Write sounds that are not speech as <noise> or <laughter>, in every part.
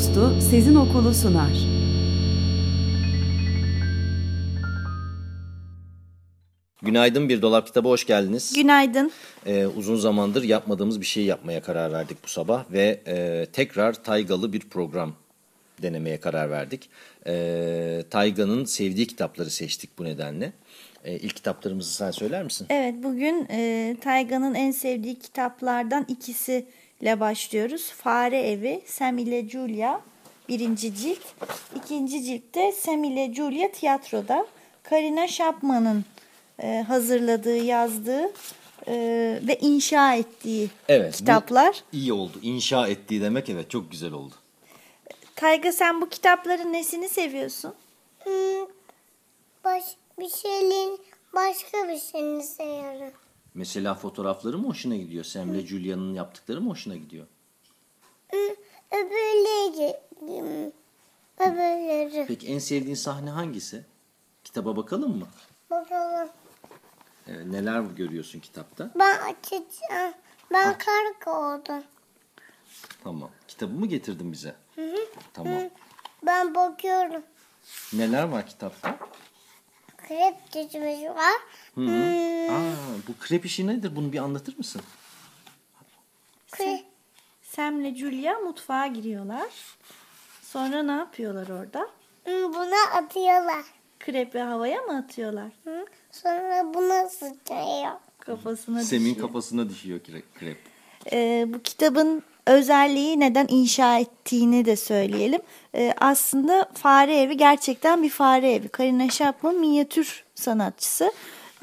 Dostu Sezin Okulu sunar. Günaydın Bir Dolap Kitabı hoş geldiniz. Günaydın. Ee, uzun zamandır yapmadığımız bir şey yapmaya karar verdik bu sabah ve e, tekrar Taygalı bir program denemeye karar verdik. E, Tayga'nın sevdiği kitapları seçtik bu nedenle. E, ilk kitaplarımızı sen söyler misin? Evet bugün e, Tayga'nın en sevdiği kitaplardan ikisiyle başlıyoruz. Fare Evi, Sam ile Julia birinci cilt. İkinci ciltte Sam ile Julia tiyatroda. Karina Chapman'ın e, hazırladığı, yazdığı e, ve inşa ettiği Evet, kitaplar. İyi oldu. İnşa ettiği demek evet çok güzel oldu. Tayga sen bu kitapların nesini seviyorsun? Hmm, baş, bir şeyin başka bir şeyini seviyorum. Mesela fotoğrafları mı hoşuna gidiyor? Sam'le Julia'nın yaptıkları mı hoşuna gidiyor? Hmm, öbürleri. Öbürleri. Peki en sevdiğin sahne hangisi? Kitaba bakalım mı? Bakalım. E, neler görüyorsun kitapta? Ben açacağım. Ben karga oldum. Tamam. Kitabı mı getirdin bize? Tamam. Ben bakıyorum. Neler var kitapta? Krep çeşmesi var. Hmm, Aa, bu krep işi nedir? Bunu bir anlatır mısın? kre- Sam ile Julia mutfağa giriyorlar. Sonra ne yapıyorlar orada? buna atıyorlar. Krepi havaya mı atıyorlar? Hı? Sonra buna sıçrıyor. Kafasına Sem'in düşüyor. kafasına düşüyor kre- krep. Ee, bu kitabın özelliği neden inşa ettiğini de söyleyelim. Ee, aslında fare evi gerçekten bir fare evi. Karina Chapman minyatür sanatçısı.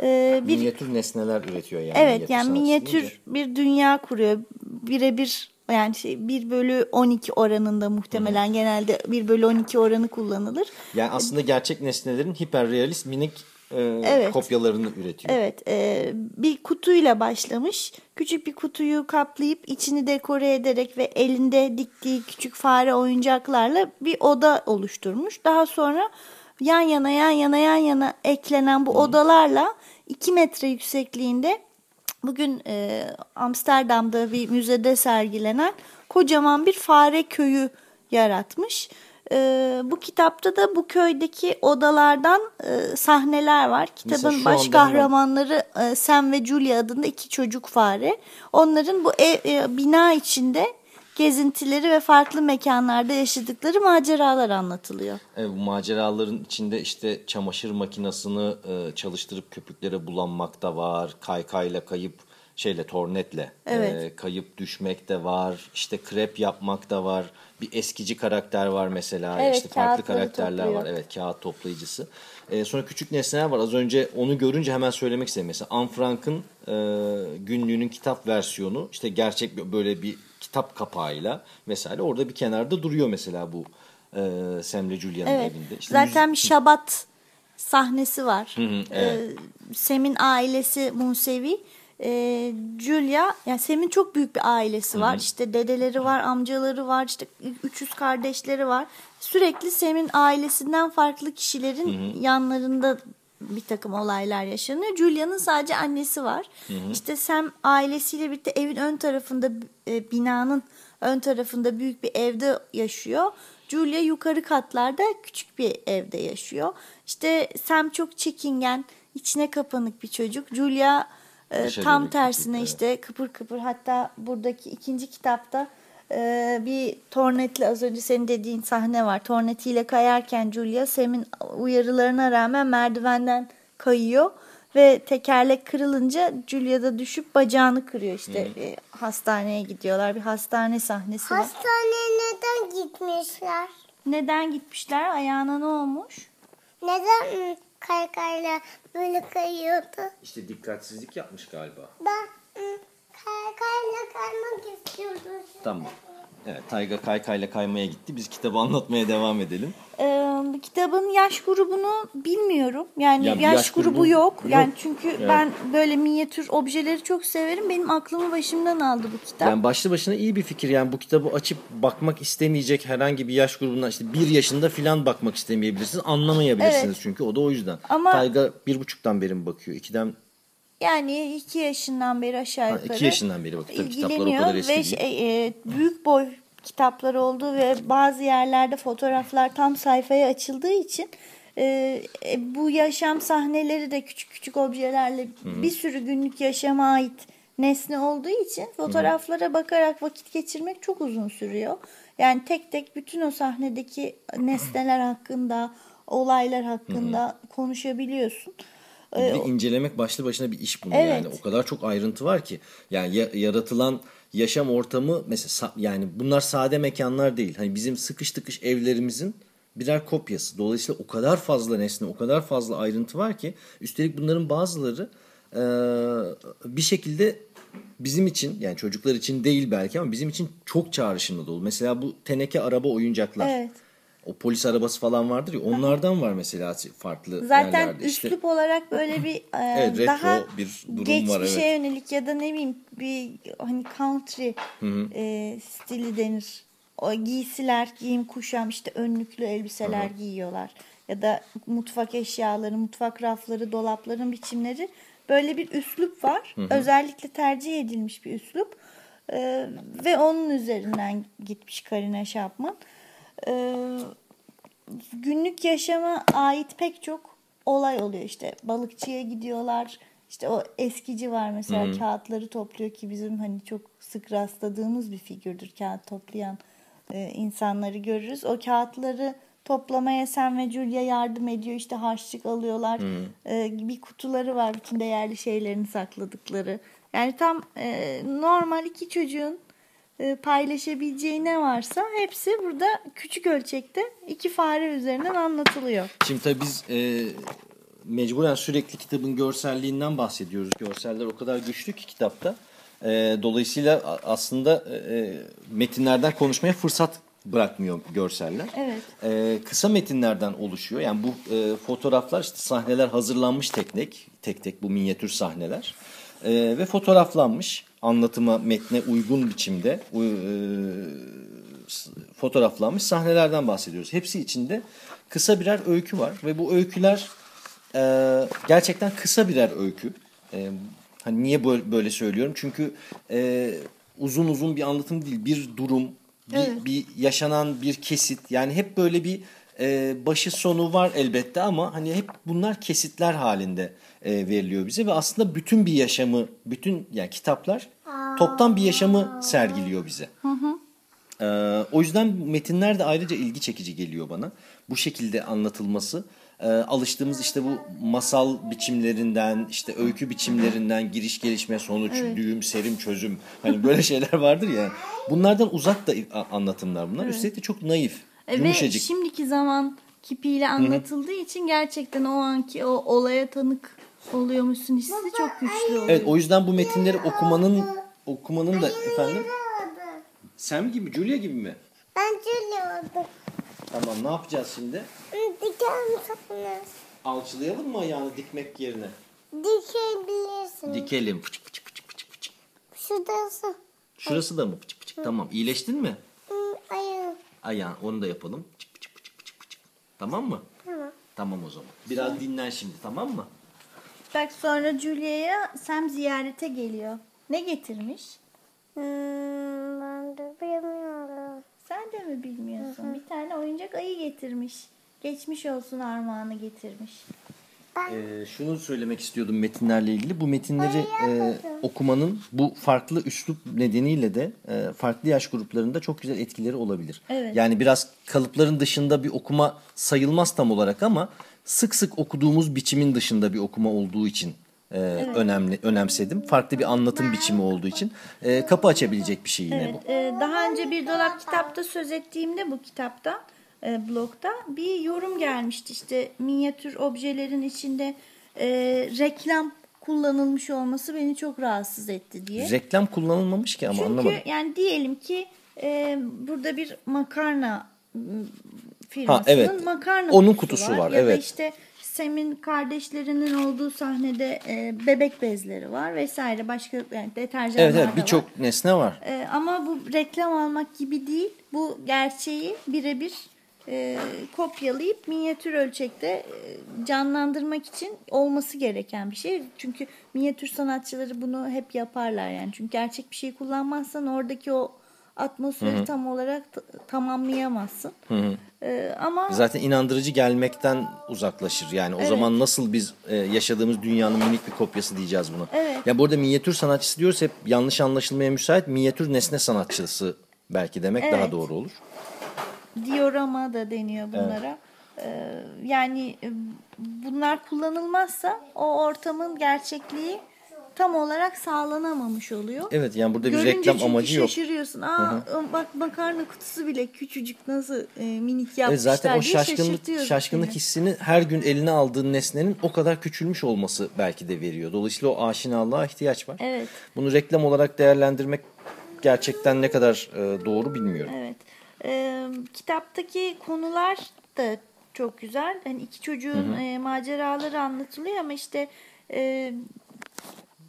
Ee, bir Minyatür nesneler üretiyor yani. evet yani sanatçısı minyatür deyince. bir dünya kuruyor. Birebir yani şey 1 bölü 12 oranında muhtemelen genelde 1 bölü 12 oranı kullanılır. Yani aslında gerçek nesnelerin hiperrealist minik e, Evet. kopyalarını üretiyor. Evet, e, bir kutuyla başlamış. Küçük bir kutuyu kaplayıp içini dekore ederek ve elinde diktiği küçük fare oyuncaklarla bir oda oluşturmuş. Daha sonra yan yana yan yana yan yana eklenen bu odalarla 2 metre yüksekliğinde bugün e, Amsterdam'da bir müzede sergilenen kocaman bir fare köyü yaratmış. E, bu kitapta da bu köydeki odalardan e, sahneler var. Kitabın baş kahramanları e, Sam ve Julia adında iki çocuk fare. Onların bu ev, e, bina içinde gezintileri ve farklı mekanlarda yaşadıkları maceralar anlatılıyor. Evet, bu maceraların içinde işte çamaşır makinesini e, çalıştırıp köpüklere bulanmak da var. Kaykayla kayıp şeyle tornetle Evet. e, kayıp düşmek de var. İşte krep yapmak da var. Bir eskici karakter var mesela. Evet, işte farklı karakterler topluyor. var. Evet kağıt toplayıcısı. E, sonra küçük nesneler var. Az önce onu görünce hemen söylemek istedim. Mesela Anne Frank'ın e, günlüğünün kitap versiyonu işte gerçek böyle bir kitap kapağıyla mesela orada bir kenarda duruyor mesela bu e, Sam'le Julia'nın Evet. evinde. İşte Zaten müzik- şabat sahnesi var. hı, evet. Ee, Sem'in ailesi Musevi. Ee, Julia, yani Sem'in çok büyük bir ailesi var. İşte dedeleri var, amcaları var, işte 300 kardeşleri var. Sürekli Sem'in ailesinden farklı kişilerin yanlarında bir takım olaylar yaşanıyor. Julia'nın sadece annesi var. İşte Sam ailesiyle birlikte evin ön tarafında e, binanın ön tarafında büyük bir evde yaşıyor. Julia yukarı katlarda küçük bir evde yaşıyor. İşte Sam çok çekingen, içine kapanık bir çocuk. Julia e, tam tersine işte kıpır kıpır. Hatta buradaki ikinci kitapta e, bir tornetle az önce senin dediğin sahne var. Tornetiyle kayarken Julia Sam'in uyarılarına rağmen merdivenden kayıyor ve tekerlek kırılınca Julia da düşüp bacağını kırıyor işte. E, hastaneye gidiyorlar. Bir hastane sahnesi var. Hastaneye neden gitmişler? Neden gitmişler? Ayağına ne olmuş? Neden hmm, kaykayla böyle kayıyordu? İşte dikkatsizlik yapmış galiba. Ben kaykayla kaymak istiyordum. Tamam. Evet, Tayga kaykayla kaymaya gitti. Biz kitabı anlatmaya devam edelim. Ee, kitabın yaş grubunu bilmiyorum. Yani Ya yaş, yaş grubu grubu yok. yok. Yani çünkü Evet. ben böyle minyatür objeleri çok severim. Benim aklımı başımdan aldı bu kitap. Yani başlı başına iyi bir fikir. Yani bu kitabı açıp bakmak istemeyecek herhangi bir yaş grubundan işte bir yaşında filan bakmak istemeyebilirsiniz. Anlamayabilirsiniz Evet. çünkü o da o yüzden. Ama- Tayga bir buçuktan beri mi bakıyor? İkiden Yani iki yaşından beri aşağı Ha, yukarı. iki yaşından beri bakıyor. Tabii kitaplar o kadar eski ve şey, e, büyük boy kitaplar olduğu ve bazı yerlerde fotoğraflar tam sayfaya açıldığı için e, e, bu yaşam sahneleri de küçük küçük objelerle bir sürü günlük yaşama ait nesne olduğu için fotoğraflara bakarak vakit geçirmek çok uzun sürüyor. Yani tek tek bütün o sahnedeki nesneler hakkında, olaylar hakkında konuşabiliyorsun. Bir de incelemek başlı başına bir iş bunun Evet. yani. O kadar çok ayrıntı var ki. Yani ya- yaratılan yaşam ortamı mesela yani bunlar sade mekanlar değil. Hani bizim sıkış tıkış evlerimizin birer kopyası. Dolayısıyla o kadar fazla nesne, o kadar fazla ayrıntı var ki üstelik bunların bazıları e, bir şekilde bizim için yani çocuklar için değil belki ama bizim için çok çağrışımlı dolu. Mesela bu teneke araba oyuncaklar. Evet. O polis arabası falan vardır ya onlardan var mesela farklı Zaten yerlerde. İşte- üslup olarak böyle bir <clears throat> e, Evet, retro daha bir durum var, geçmişe evet. yönelik ya da ne bileyim bir hani country e, stili denir. O giysiler, giyim kuşam işte önlüklü elbiseler giyiyorlar. Ya da mutfak eşyaları, mutfak rafları, dolapların biçimleri böyle bir üslup var. Özellikle tercih edilmiş bir üslup. E, ve onun üzerinden gitmiş Karina Chapman. E, günlük yaşama ait pek çok olay oluyor. İşte balıkçıya gidiyorlar. İşte o eskici var mesela kağıtları topluyor ki bizim hani çok sık rastladığımız bir figürdür. Kağıt toplayan e, insanları görürüz. O kağıtları toplamaya Sam ve Julia yardım ediyor. İşte harçlık alıyorlar. E, bir kutuları var bütün değerli şeylerini sakladıkları. Yani tam e, normal iki çocuğun paylaşabileceği ne varsa hepsi burada küçük ölçekte iki fare üzerinden anlatılıyor. Şimdi tabii biz e, mecburen sürekli kitabın görselliğinden bahsediyoruz. Görseller o kadar güçlü ki kitapta. E, dolayısıyla aslında e, metinlerden konuşmaya fırsat bırakmıyor görseller. Evet. E, kısa metinlerden oluşuyor. Yani bu e, fotoğraflar işte sahneler hazırlanmış tek tek. Tek tek bu minyatür sahneler. E, ve fotoğraflanmış anlatıma, metne uygun biçimde e, fotoğraflanmış sahnelerden bahsediyoruz. Hepsi içinde kısa birer öykü var ve bu öyküler e, gerçekten kısa birer öykü. E, hani niye böyle, böyle söylüyorum? Çünkü e, uzun uzun bir anlatım değil, bir durum, bir, Evet. bir yaşanan bir kesit. Yani hep böyle bir e, başı sonu var elbette ama hani hep bunlar kesitler halinde e, veriliyor bize ve aslında bütün bir yaşamı, bütün yani kitaplar toptan bir yaşamı sergiliyor bize. Ee, o yüzden metinler de ayrıca ilgi çekici geliyor bana. Bu şekilde anlatılması. Ee, alıştığımız işte bu masal biçimlerinden, işte öykü biçimlerinden, giriş gelişme sonuç, düğüm, serim, çözüm. Hani böyle <laughs> şeyler vardır ya. Bunlardan uzak da anlatımlar bunlar. Üstelik de çok naif, E, Ve yumuşacık. şimdiki zaman kipiyle anlatıldığı için gerçekten o anki o olaya tanık oluyormuşsun hissi çok güçlü oluyor. Evet o yüzden bu metinleri okumanın okumanın da efendim Sam gibi, Julia gibi mi? Ben Julia oldum. Tamam ne yapacağız şimdi? Diken sapınız. Alçılayalım mı ayağını dikmek yerine? Dikebilirsin. Dikelim. Fıçık fıçık fıçık fıçık fıçık. Şurası. Şurası da mı? Fıçık fıçık. Tamam. İyileştin mi? Hı, Ayağım. Ayağın onu da yapalım. Fıçık fıçık fıçık fıçık fıçık. Tamam mı? Tamam. Tamam o zaman. Biraz dinlen şimdi tamam mı? Bak sonra Julia'ya Sam ziyarete geliyor. Ne getirmiş? Hmm, ben de bilmiyorum. Sen de mi bilmiyorsun? Bir tane oyuncak ayı getirmiş. Geçmiş olsun armağanı getirmiş. Ee, şunu söylemek istiyordum metinlerle ilgili. Bu metinleri e, okumanın bu farklı üslup nedeniyle de e, farklı yaş gruplarında çok güzel etkileri olabilir. Evet. Yani biraz kalıpların dışında bir okuma sayılmaz tam olarak ama sık sık okuduğumuz biçimin dışında bir okuma olduğu için e, önemli önemsedim. Farklı bir anlatım biçimi olduğu için e, kapı açabilecek bir şey yine Evet, bu. e, daha önce bir dolap kitapta söz ettiğimde bu kitaptan, e, blogda bir yorum gelmişti. İşte minyatür objelerin içinde e, reklam kullanılmış olması beni çok rahatsız etti diye. Reklam kullanılmamış ki ama Çünkü anlamadım. yani diyelim ki e, burada bir makarna m, firmasının Ha, evet. makarna Onun kutusu kutusu var, Ya da evet. işte Sem'in kardeşlerinin olduğu sahnede e, bebek bezleri var vesaire başka yani deterjanlar Evet evet da var. birçok nesne var. E, ama bu reklam almak gibi değil. Bu gerçeği birebir e, kopyalayıp minyatür ölçekte e, canlandırmak için olması gereken bir şey. Çünkü minyatür sanatçıları bunu hep yaparlar yani. Çünkü gerçek bir şey kullanmazsan oradaki o atmosferi tam olarak tamamlayamazsın. E, ama Zaten inandırıcı gelmekten uzaklaşır. Yani o zaman nasıl biz e, yaşadığımız dünyanın minik bir kopyası diyeceğiz buna. Evet. Ya burada minyatür sanatçısı diyoruz hep yanlış anlaşılmaya müsait. Minyatür nesne sanatçısı belki demek daha Evet. doğru olur. Diorama da deniyor bunlara. Ee, yani e, bunlar kullanılmazsa o ortamın gerçekliği tam olarak sağlanamamış oluyor. Evet yani burada bir Görünce reklam amacı yok. şaşırıyorsun. Aa, bak makarna kutusu bile küçücük nasıl e, minik Evet, yapmışlar zaten o şaşkınlık şaşkınlık seni. hissini her gün eline aldığın nesnenin o kadar küçülmüş olması belki de veriyor. Dolayısıyla o aşinalığa ihtiyaç var. Evet. Bunu reklam olarak değerlendirmek gerçekten ne kadar e, doğru bilmiyorum. Evet. Ee, kitaptaki konular da çok güzel. Hani iki çocuğun e, maceraları anlatılıyor ama işte e,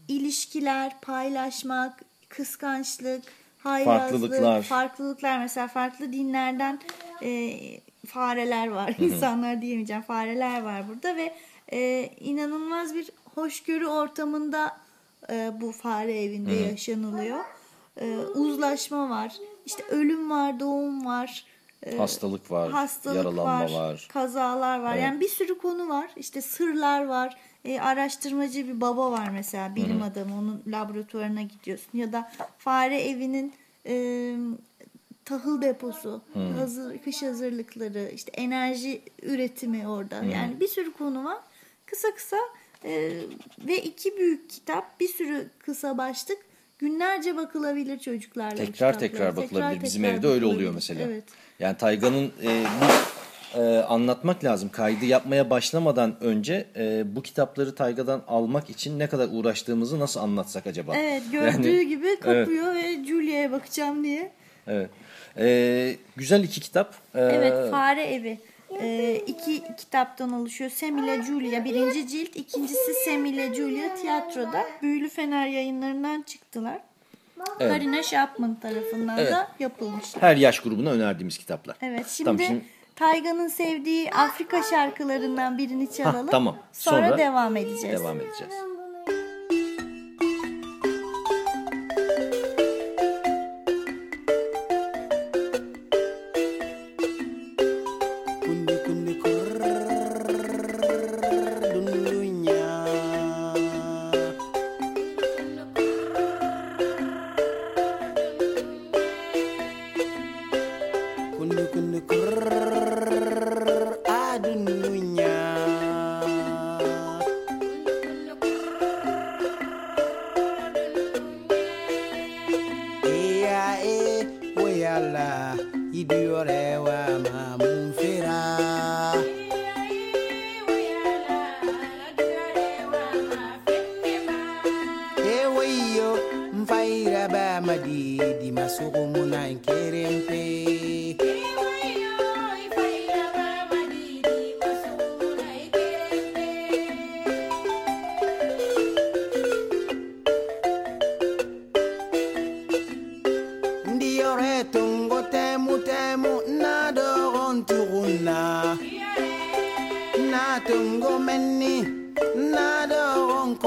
ilişkiler, paylaşmak, kıskançlık, haylazlık, Farklılıklar. farklılıklar mesela farklı dinlerden e, fareler var. İnsanlar diyemeyeceğim fareler var burada ve e, inanılmaz bir hoşgörü ortamında e, bu fare evinde yaşanılıyor. E, uzlaşma var. İşte ölüm var, doğum var. e, Hastalık var, hastalık yaralanma var. kazalar var. Yani bir sürü konu var. İşte sırlar var. E, araştırmacı bir baba var mesela bilim adamı. Onun laboratuvarına gidiyorsun. Ya da fare evinin e, tahıl deposu, hazır kış hazırlıkları, işte enerji üretimi orada. Yani bir sürü konu var. Kısa kısa e, ve iki büyük kitap, bir sürü kısa başlık günlerce bakılabilir çocuklarla. Tekrar tekrar bakılabilir. Bizim tekrar evde öyle oluyor bakılabilir. mesela. Evet. Yani Tayga'nın e, bu e, anlatmak lazım. Kaydı yapmaya başlamadan önce e, bu kitapları Tayga'dan almak için ne kadar uğraştığımızı nasıl anlatsak acaba? Evet <laughs> gördüğü Yani- gibi kapıyor ve Julia'ya bakacağım diye. Evet. E, güzel iki kitap. E, Evet Fare Evi. Ee, iki kitaptan oluşuyor. Sam ile Julia birinci cilt. ikincisi Sam ile Julia tiyatroda. Büyülü Fener yayınlarından çıktılar. Evet. Karina Chapman tarafından Evet. da yapılmış. Her yaş grubuna önerdiğimiz kitaplar. Evet şimdi, Tamam, şimdi- Tayga'nın sevdiği Afrika şarkılarından birini çalalım. tamam. Sonra, Sonra devam edeceğiz. Devam edeceğiz.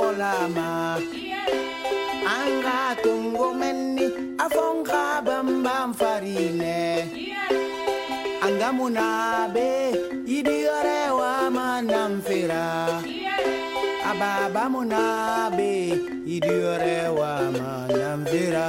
Kolama anga tungo menni afonga bambam farine anga munabe idiore wa manamfira ababa munabe idiore wa manamfira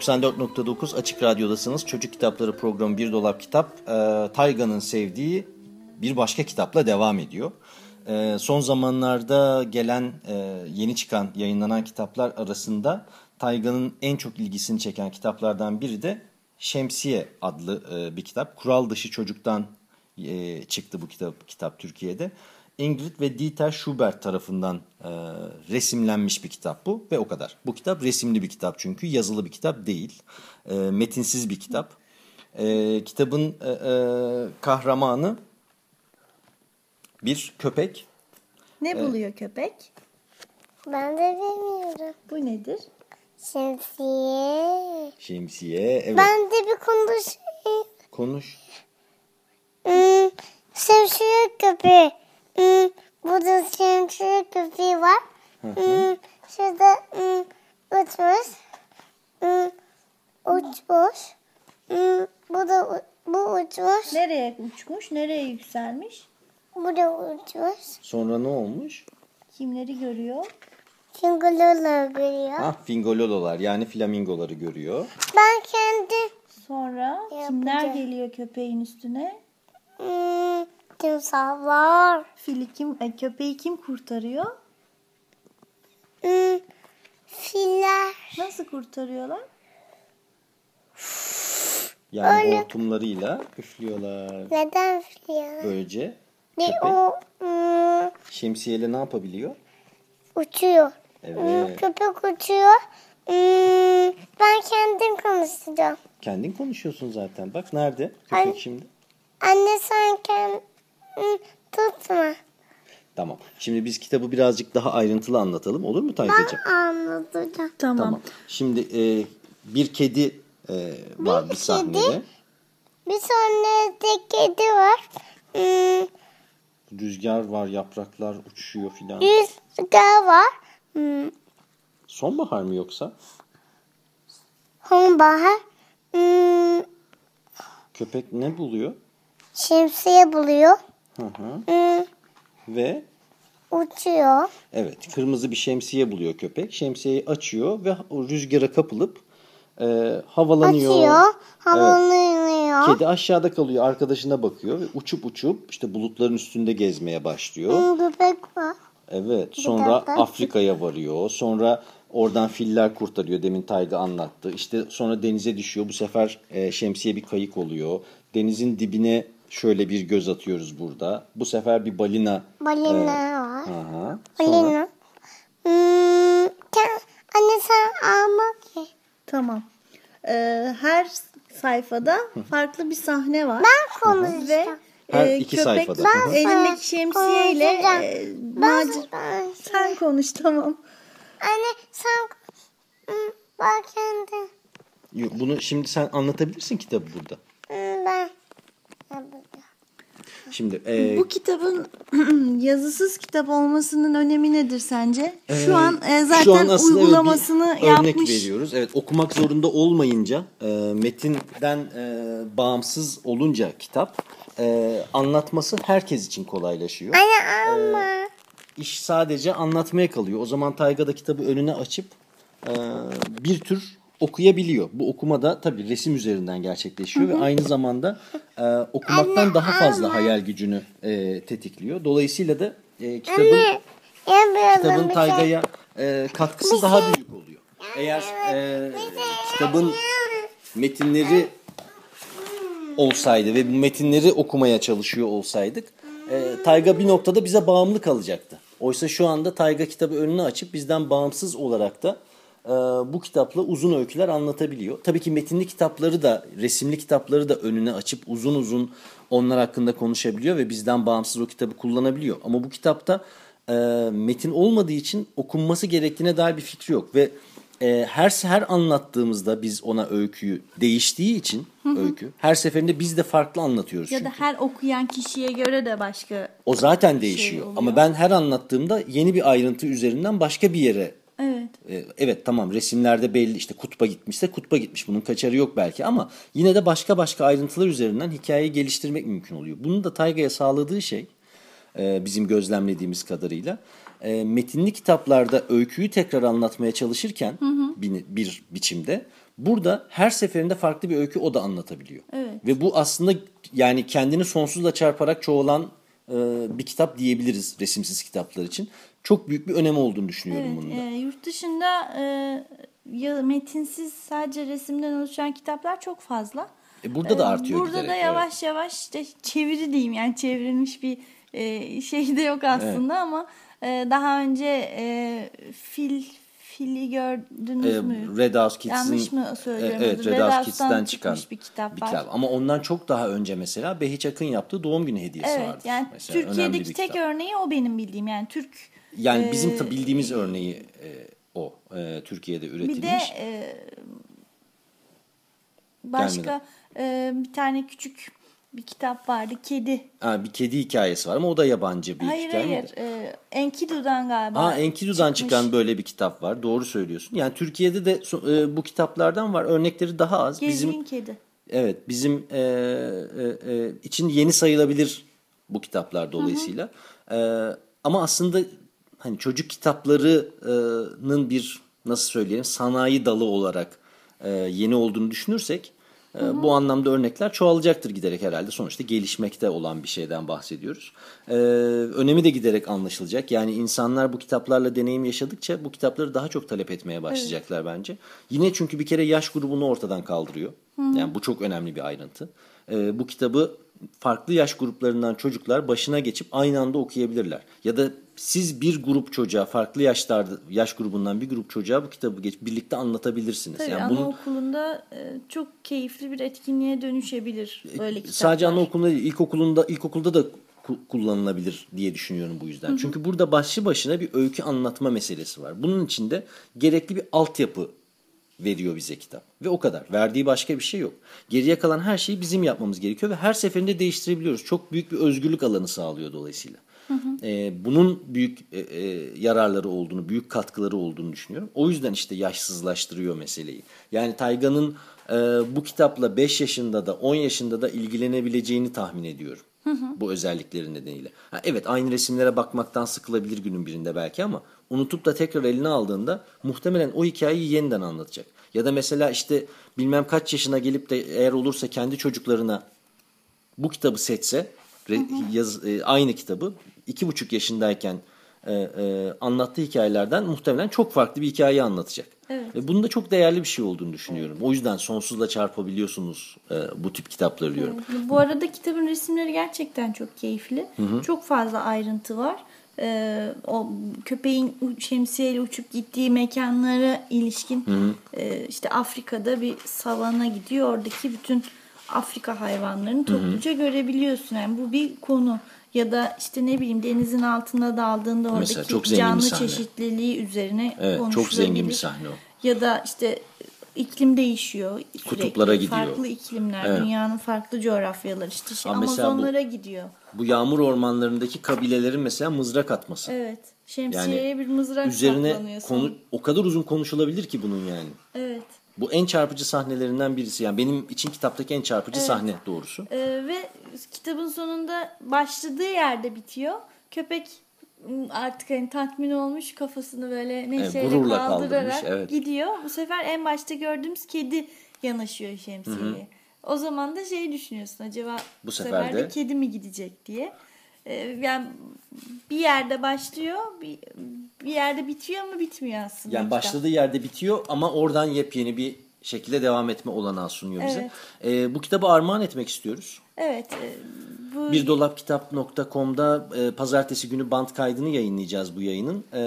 ...94.9 Açık Radyo'dasınız. Çocuk Kitapları programı Bir Dolap Kitap... E, Tayga'nın sevdiği bir başka kitapla devam ediyor. E, son zamanlarda gelen, e, yeni çıkan, yayınlanan kitaplar arasında... Tayga'nın en çok ilgisini çeken kitaplardan biri de... Şemsiye adlı e, bir kitap. Kural dışı çocuktan e, çıktı bu kitap, kitap Türkiye'de. Ingrid ve Dieter Schubert tarafından e, resimlenmiş bir kitap bu ve o kadar. Bu kitap resimli bir kitap çünkü yazılı bir kitap değil. E, metinsiz bir kitap. E, kitabın e, e, kahramanı bir köpek. Ne buluyor köpek? Ben de bilmiyorum. Bu nedir? Şemsiye. Şemsiye. Evet. Ben de bir konuşayım. Konuş. Hmm, şemsiye köpeği. Hmm, burada şemsiye köpeği var. Hmm, şurada hmm, uçmuş. Hmm, uçmuş. Hmm, bu da bu uçmuş. Nereye uçmuş? Nereye yükselmiş? Bu da uçmuş. Sonra ne olmuş? Kimleri görüyor? Fingolola görüyor. Ah, fingolololar yani flamingoları görüyor. Ben kendi Sonra kimler Yapacak. geliyor köpeğin üstüne? hmm, timsah var. Fili kim, e, köpeği kim kurtarıyor? Hmm, filler. Nasıl kurtarıyorlar? Yani hortumlarıyla üflüyorlar. Neden filler? Böylece Bir köpek o hmm, şemsiyeyle ne yapabiliyor? uçuyor. Hmm, Evet. köpek uçuyor. Hmm, ben kendim konuşacağım. Kendin konuşuyorsun zaten. Bak nerede köpek Ay. şimdi? Anne sen kendin tutma. Tamam. Şimdi biz kitabı birazcık daha ayrıntılı anlatalım. Olur mu Taykacığım? Ben anlatacağım. Tamam. Tamam. Şimdi e, bir kedi e, var bir, kedi. sahnede. Bir sonraki kedi var. Hmm, Rüzgar var, yapraklar uçuşuyor filan. rüzgar var. Hmm, Sonbahar mı yoksa? sonbahar. Hmm, Köpek ne buluyor? şemsiye buluyor. Hı hı. Hmm, Ve uçuyor. evet kırmızı bir şemsiye buluyor köpek. Şemsiyeyi açıyor ve rüzgara kapılıp e, havalanıyor. Açıyor. Havalanıyor. Kedi aşağıda kalıyor arkadaşına bakıyor ve uçup uçup işte bulutların üstünde gezmeye başlıyor. Köpek var. Evet sonra. Afrika'ya varıyor. Sonra oradan filler kurtarıyor demin Tayga anlattı. İşte sonra denize düşüyor. Bu sefer e, şemsiye bir kayık oluyor. Denizin dibine şöyle bir göz atıyoruz burada. Bu sefer bir balina. Balina var. Hı hı. Sonra Balina. Hmm, anne sen alma ki. Tamam. Ee, her sayfada farklı bir sahne var. Ben Ve konuşacağım. Her e, iki köpek sayfada. Hı. elindeki şemsiyeyle konuşacağım. e, Ben, macer- ben, Sen konuş tamam. anne sen bak kendin. Yok, Bunu şimdi sen anlatabilirsin kitabı burada. Ben. Şimdi e, Bu kitabın <clears throat> yazısız kitap olmasının önemi nedir sence? Ee, Şu an e, zaten şu an aslında evet, uygulamasını örnek yapmış. veriyoruz. Evet okumak zorunda olmayınca e, metinden e, bağımsız olunca kitap e, anlatması herkes için kolaylaşıyor. Anne alma. İş sadece anlatmaya kalıyor. O zaman Tayga da kitabı önüne açıp e, bir tür okuyabiliyor. Bu okuma da tabii resim üzerinden gerçekleşiyor ve aynı zamanda e, okumaktan daha fazla hayal gücünü e, tetikliyor. Dolayısıyla da e, kitabın Anne kitabın şey. Tayga'ya e, katkısı daha büyük oluyor. Eğer e, kitabın metinleri olsaydı ve bu metinleri okumaya çalışıyor olsaydık e, Tayga bir noktada bize bağımlı kalacaktı. Oysa şu anda Tayga kitabı önüne açıp bizden bağımsız olarak da e, bu kitapla uzun öyküler anlatabiliyor. Tabii ki metinli kitapları da, resimli kitapları da önüne açıp uzun uzun onlar hakkında konuşabiliyor ve bizden bağımsız o kitabı kullanabiliyor. Ama bu kitapta e, metin olmadığı için okunması gerektiğine dair bir fikri yok ve e, her her anlattığımızda biz ona öyküyü değiştiği için öykü her seferinde biz de farklı anlatıyoruz Ya çünkü. da her okuyan kişiye göre de başka. O zaten değişiyor. şey oluyor. Ama ben her anlattığımda yeni bir ayrıntı üzerinden başka bir yere Evet. e, evet tamam resimlerde belli işte kutba gitmişse kutba gitmiş. Bunun kaçarı yok belki ama yine de başka başka ayrıntılar üzerinden hikayeyi geliştirmek mümkün oluyor. Bunun da Tayga'ya sağladığı şey e, bizim gözlemlediğimiz kadarıyla e, metinli kitaplarda öyküyü tekrar anlatmaya çalışırken Bir, bir biçimde burada her seferinde farklı bir öykü o da anlatabiliyor. Evet. Ve bu aslında yani kendini sonsuzla çarparak çoğalan e, bir kitap diyebiliriz resimsiz kitaplar için. Çok büyük bir önemi olduğunu düşünüyorum Evet, bunun da. e, yurt dışında e, ya metinsiz sadece resimden oluşan kitaplar çok fazla. E, burada da E, artıyor Burada giderek, da yavaş yavaş işte çeviri diyeyim yani çevrilmiş bir e, şey de yok aslında ama e, daha önce e, fil fili gördünüz E, mü? Red House Kids'in Yanlış mı söylüyorum? E, evet, Red Red House Kids'ten çıkan bir kitap bir var. kitap. Ama ondan çok daha önce mesela Behiç Akın yaptığı doğum günü hediyesi Evet vardır. yani Mesela Türkiye'deki tek kitap. örneği o benim bildiğim yani Türk Yani e, bizim tabii bildiğimiz örneği e, o. E, Türkiye'de üretilmiş. Bir de e, başka e, bir tane küçük bir kitap vardı. Kedi. Ha, bir kedi hikayesi var ama o da yabancı bir hayır hikaye hayır. midir? E, Enkidu'dan galiba. Ha Enkidu'dan çıkmış. çıkan böyle bir kitap var. Doğru söylüyorsun. Yani Türkiye'de de e, bu kitaplardan var. Örnekleri daha az. Gezgin Bizim Kedi. Evet bizim e, e, e, için yeni sayılabilir bu kitaplar dolayısıyla. E, ama aslında hani çocuk kitaplarının bir nasıl söyleyelim sanayi dalı olarak e, yeni olduğunu düşünürsek e, bu anlamda örnekler çoğalacaktır giderek herhalde. Sonuçta gelişmekte olan bir şeyden bahsediyoruz. E, önemi de giderek anlaşılacak. Yani insanlar bu kitaplarla deneyim yaşadıkça bu kitapları daha çok talep etmeye başlayacaklar bence. Yine çünkü bir kere yaş grubunu ortadan kaldırıyor. Yani bu çok önemli bir ayrıntı. Ee, bu kitabı farklı yaş gruplarından çocuklar başına geçip aynı anda okuyabilirler. Ya da siz bir grup çocuğa, farklı yaşlarda yaş grubundan bir grup çocuğa bu kitabı geç birlikte anlatabilirsiniz. Tabii yani bunun anaokulunda e, çok keyifli bir etkinliğe dönüşebilir böyle kitaplar. sadece anaokulunda değil, ilkokulunda ilkokulda da ku- kullanılabilir diye düşünüyorum bu yüzden. Çünkü burada başlı başına bir öykü anlatma meselesi var. Bunun içinde gerekli bir altyapı veriyor bize kitap. Ve o kadar. Verdiği başka bir şey yok. Geriye kalan her şeyi bizim yapmamız gerekiyor ve her seferinde değiştirebiliyoruz. Çok büyük bir özgürlük alanı sağlıyor dolayısıyla. Ee, bunun büyük e, e, yararları olduğunu, büyük katkıları olduğunu düşünüyorum. O yüzden işte yaşsızlaştırıyor meseleyi. Yani Tayga'nın e, bu kitapla 5 yaşında da 10 yaşında da ilgilenebileceğini tahmin ediyorum. Bu özellikleri nedeniyle. Ha, evet aynı resimlere bakmaktan sıkılabilir günün birinde belki ama unutup da tekrar eline aldığında muhtemelen o hikayeyi yeniden anlatacak. Ya da mesela işte bilmem kaç yaşına gelip de eğer olursa kendi çocuklarına bu kitabı seçse re- yaz, e, aynı kitabı iki buçuk yaşındayken e, e, anlattığı hikayelerden muhtemelen çok farklı bir hikaye anlatacak. Evet. Ve bunun da çok değerli bir şey olduğunu düşünüyorum. O yüzden sonsuzla çarpabiliyorsunuz e, bu tip kitapları diyorum. Bu arada kitabın resimleri gerçekten çok keyifli. Çok fazla ayrıntı var. Ee, o köpeğin şemsiyeyle uçup gittiği mekanlara ilişkin e, işte Afrika'da bir savana gidiyor. Oradaki bütün Afrika hayvanlarını topluca görebiliyorsun. Yani bu bir konu. Ya da işte ne bileyim denizin altında daldığında Mesela oradaki çok zengin bir canlı sahne. çeşitliliği üzerine Evet, çok zengin bir sahne o. Ya da işte iklim değişiyor sürekli. Kutuplara gidiyor. Farklı iklimler, Evet. dünyanın farklı coğrafyaları işte şey, Ama mesela bu- Amazonlara gidiyor. Bu yağmur ormanlarındaki kabilelerin mesela mızrak atması. Evet. Şemsiyeye bir mızrak üzerine konu, o kadar uzun konuşulabilir ki bunun yani. Evet. Bu en çarpıcı sahnelerinden birisi. Yani benim için kitaptaki en çarpıcı sahne doğrusu. Ee, ve kitabın sonunda başladığı yerde bitiyor. Köpek artık hani tatmin olmuş kafasını böyle neşeyle gururla kaldırarak kaldırmış, evet. gidiyor. Bu sefer en başta gördüğümüz kedi yanaşıyor şemsiyeye. O zaman da şey düşünüyorsun acaba Bu bu sefer sefer, de- de kedi mi gidecek diye. Ee, yani bir yerde başlıyor, bir, bir yerde bitiyor ama bitmiyor aslında. Yani kitap. başladığı yerde bitiyor ama oradan yepyeni bir şekilde devam etme olanağı sunuyor bize. Ee, bu kitabı armağan etmek istiyoruz. Evet. e, Bu birdolapkitap.com'da e, pazartesi günü band kaydını yayınlayacağız bu yayının. E,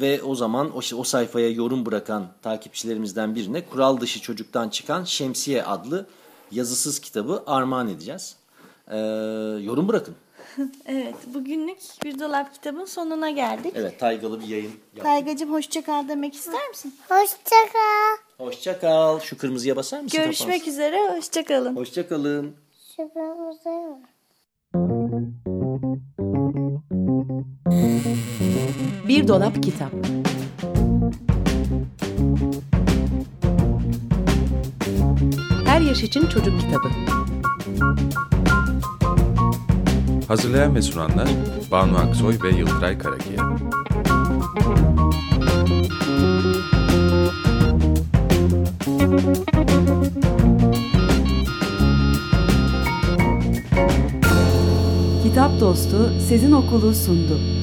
ve o zaman o, o sayfaya yorum bırakan takipçilerimizden birine Kural Dışı Çocuktan Çıkan Şemsiye adlı yazısız kitabı armağan edeceğiz. E, yorum bırakın. <laughs> evet bugünlük bir dolap kitabın sonuna geldik. Evet Taygalı bir yayın yaptık. Taygacığım hoşça kal demek ister misin? Hoşça kal. Hoşça kal. Şu kırmızıya basar mısın? Görüşmek Tapas? üzere hoşça kalın. Hoşça kalın. Bir dolap kitap. Her yaş için çocuk kitabı. Hazırlayan ve sunanlar Banu Aksoy ve Yıldıray Karakiya. Kitap Dostu Sezin Okulu sundu.